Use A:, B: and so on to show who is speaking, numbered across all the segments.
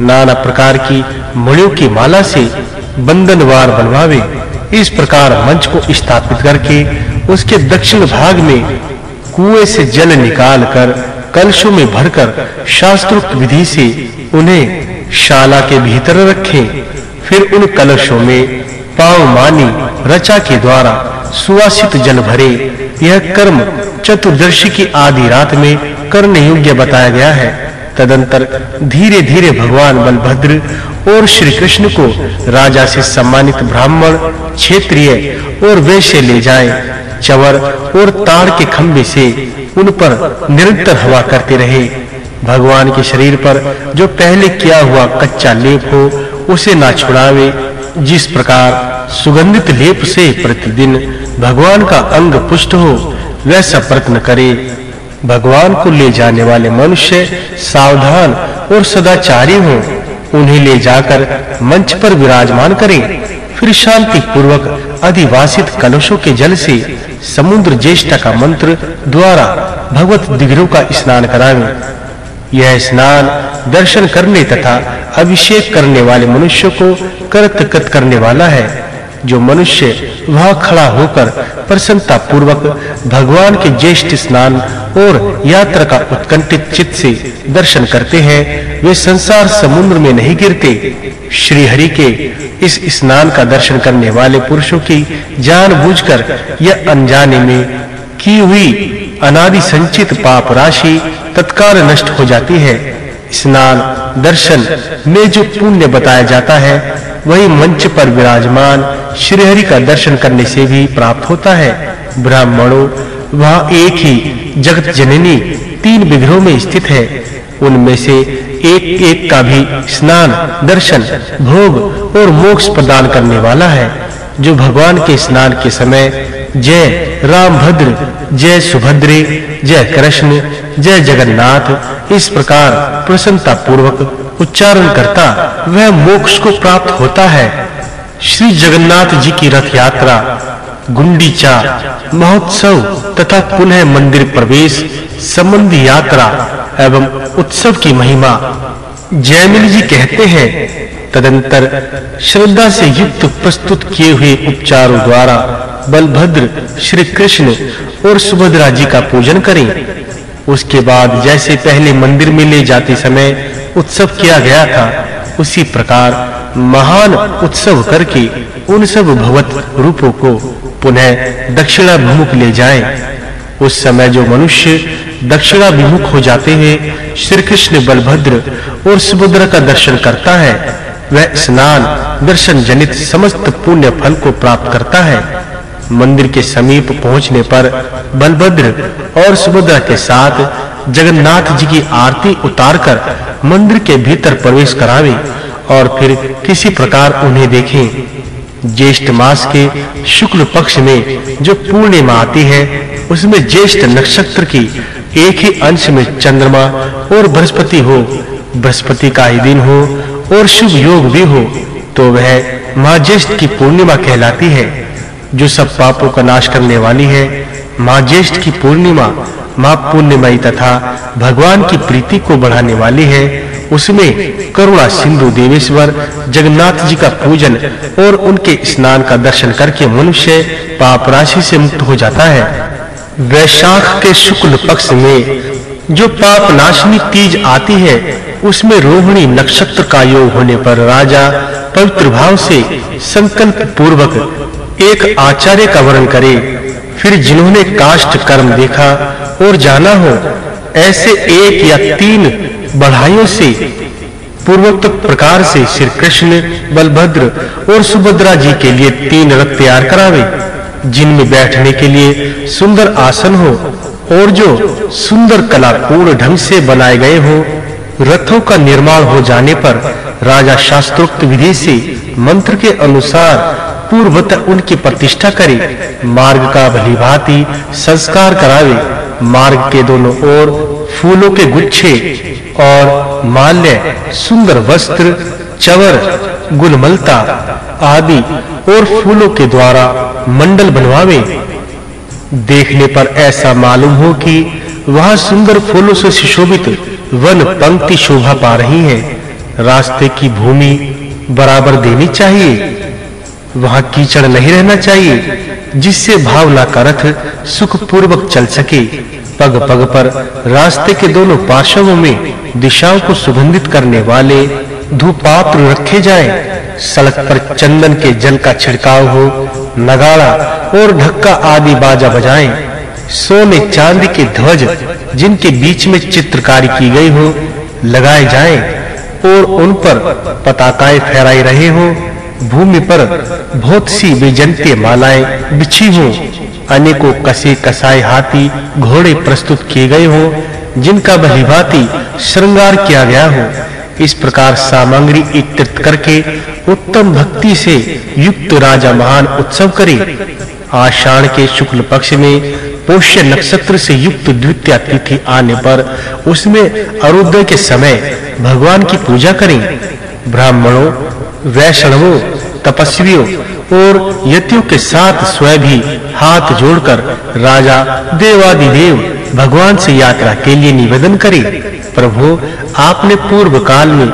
A: नाना प्रकार की मणियों की माला से बंधनवार बनवावे, इस प्रकार मंच को स्थापित करके उसके दक्षिण भाग में कुएँ से जल निकाल कर कलशों में भरकर शास्त्रोक्त विधि से उन्हें शाला के भीतर रखें। फिर उन कलशों में पाव मानी रचा के द्वारा सुवासित जल भरे, यह कर्म चतुर्दशी की आधी रात में करने योग्य बताया गया है। तदंतर धीरे-धीरे भगवान बलभद्र और श्री कृष्ण को राजा से सम्मानित ब्राह्मण, क्षेत्रीय और वैश्य ले जाए, चवर और ताड़ के खंभे से उन पर निरंतर हवा करते रहे। भगवान के शरीर पर जो पहले किया हुआ कच्चा लेप हो, उसे ना छुड़ावे, जिस प्रकार सुगंधित लेप से प्रतिदिन भगवान का अंग पुष्ट हो, वैसा प्रयत्न करे। भगवान को ले जाने वाले मनुष्य सावधान और सदाचारी हों। उन्हें ले जाकर मंच पर विराजमान करें। फिर शांति पूर्वक अधिवासित कलशों के जल से समुद्र ज्येष्ठ का मंत्र द्वारा भगवत दिग्रों का स्नान करावें यह स्नान दर्शन करने तथा अभिषेक करने वाले मनुष्य को करत करने वाला है, जो मनुष्य वहाँ खड़ा होकर प्रसन्नता पूर्वक भगवान के ज्येष्ठ स्नान और यात्रा का उत्कंठित चित्त से दर्शन करते हैं। वे संसार समुद्र में नहीं गिरते। श्री हरि के इस स्नान का दर्शन करने वाले पुरुषों की जानबूझकर यह अनजाने में की हुई अनादि संचित पाप राशि तत्काल नष्ट हो जाती है। स्नान, दर्शन में जो पुण्य बताया जाता है वही मंच पर विराजमान श्रीहरि का दर्शन करने से भी प्राप्त होता है। ब्राह्मणों, वह एक ही जगत जननी तीन विग्रहों में स्थित है। उनमें से एक एक का भी स्नान, दर्शन, भोग और मोक्ष प्रदान करने वाला है। जो भगवान के स्नान के समय जय रामभद्र, जय सुभद्रे, जय कृष्ण, जय जगन्नाथ, इस प्रकार प्रसन्नता पूर्वक उच्चारण करता, वह मोक्ष को प्राप्त होता है। श्री जगन्नाथ जी की रथ यात्रा, गुंडीचा, महोत्सव तथा पुनः मंदिर प्रवेश, संबंधी यात्रा एवं उत्सव की महिमा जयमिल जी कहते हैं। तदंतर श्रद्धा से युक्त प्रस्तुत किए हुए उपचारों द्वारा बलभद्र श्री कृष्ण और सुभद्रा जी का पूजन करें। उसके बाद जैसे पहले मंदिर में ले जाते समय उत्सव किया गया था। उसी प्रकार महान उत्सव करके उन सब भगवत रूपों को पुनः दक्षिणाभिमुख ले जाएँ। उस समय जो मनुष्य दक्षिणाभिमुख हो जाते हैं श्री कृष्ण बलभद्र और सुभद्रा का दर्शन करता है। वह स्नान, दर्शन जनित समस्त पुण्य फल को प्राप्त करता है। मंदिर के समीप पहुँचने पर बलभद्र और सुभद्रा के साथ जगन्नाथ जी की आरती उतारकर मंदिर के भीतर प्रवेश करावे और फिर किसी प्रकार उन्हें देखें। ज्येष्ठ मास के शुक्ल पक्ष में जो पूर्णिमा आती है, उसमें ज्येष्ठ नक्षत्र की एक ही अंश में चंद्रमा और बृहस्पति हो, बृहस्पति का ही दिन हो और शुभ योग भी हो तो वह माँ ज्येष्ठ की पूर्णिमा कहलाती है, जो सब पापों का नाश करने वाली है। माँ ज्येष्ठ की पूर्णिमा, माँ पुण्यमयी तथा भगवान की प्रीति को बढ़ाने वाली है, उसमें करुणा सिंधु देवेश्वर, जगन्नाथ जी का पूजन और उनके स्नान का दर्शन करके मनुष्य पाप राशि से मुक्त हो जाता है। वैशाख के शुक्ल पक्ष में जो पाप नाशनी तीज आती है, उसमें रोहिणी नक्षत्र का योग होने पर राजा पवित्र भाव से संकल्प पूर्वक एक आचार्य का वर्ण करे फिर जिन्होंने काष्ट कर्म देखा और जाना हो, ऐसे एक या तीन बढ़ाइयों से, पूर्वोक्त प्रकार से श्री कृष्ण, बलभद्र और सुभद्रा जी के लिए तीन रथ तैयार करावे, जिनमें बैठने के लिए सुंदर आसन हो और जो सुंदर कलापूर्ण ढंग से बनाए गए हो, रथों का निर्माण हो जाने पर राजा शास्त्रोक्त विधि से मंत्र के अनुसार पूर्वत उनकी प्रतिष्ठा करे। मार्ग का भली भलीभांति संस्कार करावे। मार्ग के दोनों ओर फूलों के गुच्छे और माल्य, सुंदर वस्त्र, चवर, गुलमलता आदि और फूलों के द्वारा मंडल बनवावे। देखने पर ऐसा मालूम हो कि वहाँ सुंदर फूलों से सुशोभित वन पंक्ति शोभा पा रही है। रास्ते की भूमि बराबर देनी चाहिए। वहाँ कीचड़ नहीं रहना चाहिए, जिससे भावना का रथ सुख पूर्वक चल सके। पग पग पर रास्ते के दोनों पार्श्वों में दिशाओं को सुगंधित करने वाले धूपात्र रखे जाएँ। सड़क पर चंदन के जल का छिड़काव हो, नगाड़ा और ढक्का आदि बाजा बजाएँ। सोने चांदी के ध्वज, जिनके बीच में चित्रकारी की गई हो, लगाए जाएँ और उन पर पताकाएँ फहराई रहे हो। भूमि पर बहुत सी बेजंती मालाएँ बिछी हो। अनेकों कसे कसाए हाथी घोड़े प्रस्तुत किए गए हो, जिनका भलीभांति श्रृंगार किया गया हो। इस प्रकार सामग्री एकत्रित करके उत्तम भक्ति से युक्त राजा महान उत्सव करे। आषाढ़ के शुक्ल पक्ष में पोष्य नक्षत्र से युक्त द्वितीय तिथि आने पर उसमें अरुद्ध के समय भगवान की पूजा करें। ब्राह्मणों, वैष्णवों, तपस्वियों और यतियों के साथ स्वयं भी हाथ जोड़कर राजा, देवादिदेव, भगवान से यात्रा के लिए निवेदन करे। प्रभु, आपने पूर्व काल में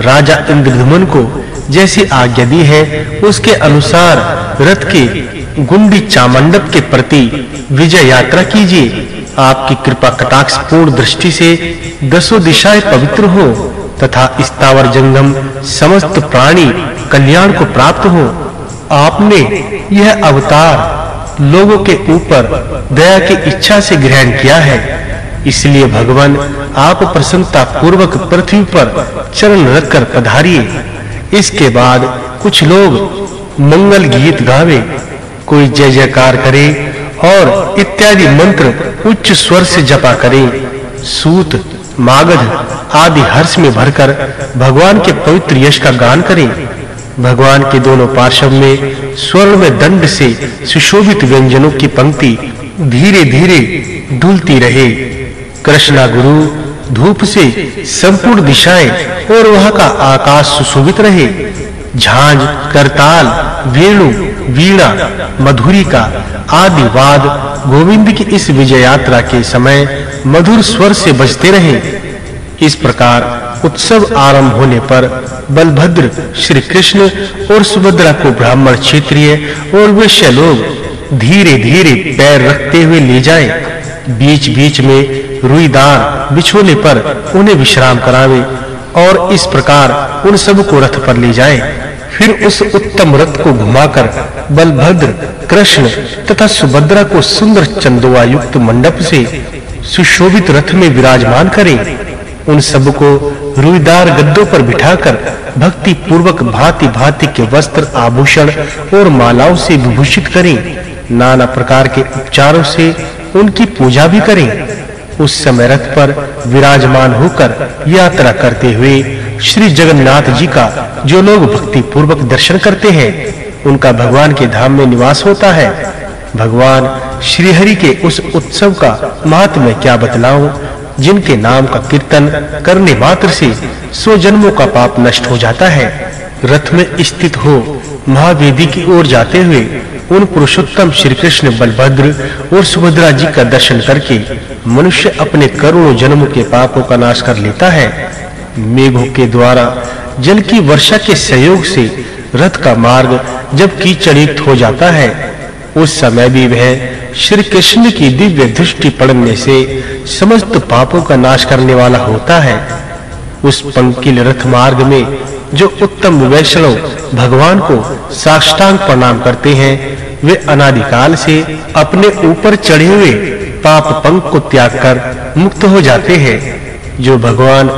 A: राजा इंद्रधुमन को जैसी आज्ञा दी है, उसके अनुसार रथ के गुंडी चामंडप के प्रति विजय यात्रा कीजिए। आपकी कृपा कटाक्ष पूर्ण दृष्टि से दसों दिशाएँ पवित्र हो। तथा स्थावर जंगम, समस्त प्राणी कल्याण को प्राप्त हो। आपने यह अवतार लोगों के ऊपर दया की इच्छा से ग्रहण किया है। इसलिए भगवान आप प्रसन्नता पूर्वक पृथ्वी पर चरण रखकर पधारिए। इसके बाद कुछ लोग मंगल गीत गावे, कोई जय जयकार करे और इत्यादि मंत्र उच्च स्वर से जपा करे। सूत मागध आदि हर्ष में भरकर भगवान के पवित्र यश का गान करें। भगवान के दोनों पार्श्व में स्वर्ण में दंड से सुशोभित व्यंजनों की पंक्ति धीरे-धीरे डुलती रहे। कृष्णा गुरु, धूप से संपूर्ण दिशाएँ और वहाँ का आकाश सुशोभित रहे। झांझ, करताल, वेणु वीणा, मधुरिका आदि वाद गोविंद की इस विजय यात्रा के समय मधुर स्वर से बजते रहे। इस प्रकार उत्सव आरंभ होने पर बलभद्र श्री कृष्ण और सुभद्रा को ब्राह्मण क्षेत्रीय और वैश्य लोग धीरे-धीरे पैर रखते हुए ले जाएँ। बीच-बीच में रुईदार बिछोने पर उन्हें विश्राम करावे और इस प्रकार उन सबको रथ पर ले जाएँ। फिर उस उत्तम रथ को घुमाकर बलभद्र, कृष्ण तथा सुभद्रा को सुंदर चंदोवा युक्त मंडप से सुशोभित रथ में विराजमान करें। उन सबको रुईदार गद्दों पर बिठाकर भक्ति पूर्वक भांति-भांति के वस्त्र आभूषण और मालाओं से विभूषित करें। नाना प्रकार के उपचारों से उनकी पूजा भी करें। उस समय रथ पर विराजमान होकर यात्रा करते हुए श्री जगन्नाथ जी का, जो लोग भक्ति पूर्वक दर्शन करते हैं, उनका भगवान के धाम में निवास होता है। भगवान श्री हरि के उस उत्सव का महात्म्य क्या बतलाऊं, जिनके नाम का कीर्तन करने मात्र से सौ जन्मों का पाप नष्ट हो जाता है। रथ में स्थित हो महावेदी की ओर जाते हुए, उन पुरुषोत्तम श्री कृष्ण बलभद्र और सुभद्रा जी का दर्शन करके मनुष्य अपने करोड़ों जन्मों के पापों का नाश कर लेता है। मेघों के द्वारा, जल की वर्षा के सहयोग से रथ का मार्ग जब कीचड़युक्त हो जाता है, उस समय भी वह श्री कृष्ण की दिव्य दृष्टि पड़ने से समस्त पापों का नाश करने वाला होता है। उस पंकिल रथ मार्ग में जो उत्तम वैष्णव भगवान को साष्टांग प्रणाम करते हैं, वे अनादिकाल से अपने ऊपर चढ़े हुए पाप पंख को त्याग कर मुक्त हो जाते हैं। जो भगवान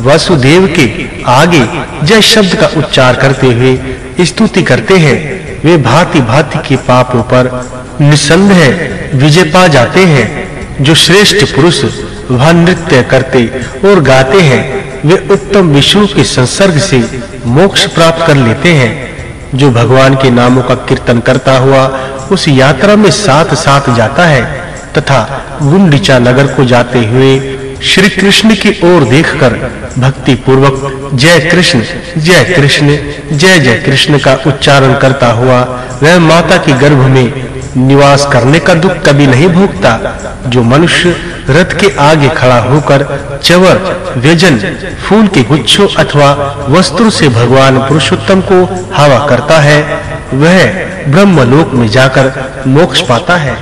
A: वसुदेव के आगे जय शब्द का उच्चार करते हुए स्तुति करते हैं। वे भांति-भांति के पापों पर निसंदेह विजय पा जाते हैं। जो श्रेष्ठ पुरुष वह नृत्य करते और गाते हैं, वे उत्तम विष्णु के संसर्ग से मोक्ष प्राप्त कर लेते हैं। जो भगवान के नामों का कीर्तन करता हुआ उस यात्रा में साथ-साथ जाता है तथा गुंडीचा नगर को जाते हुए श्री कृष्ण की ओर देखकर भक्ति पूर्वक जय कृष्ण जय कृष्ण, जय जय कृष्ण का उच्चारण करता हुआ वह माता के गर्भ में निवास करने का दुख कभी नहीं भोगता, जो मनुष्य रथ के आगे खड़ा होकर चवर, व्यजन, फूल के गुच्छों अथवा वस्त्र से भगवान पुरुषोत्तम को हवा करता है, वह ब्रह्मलोक में जाकर मोक्ष पाता है।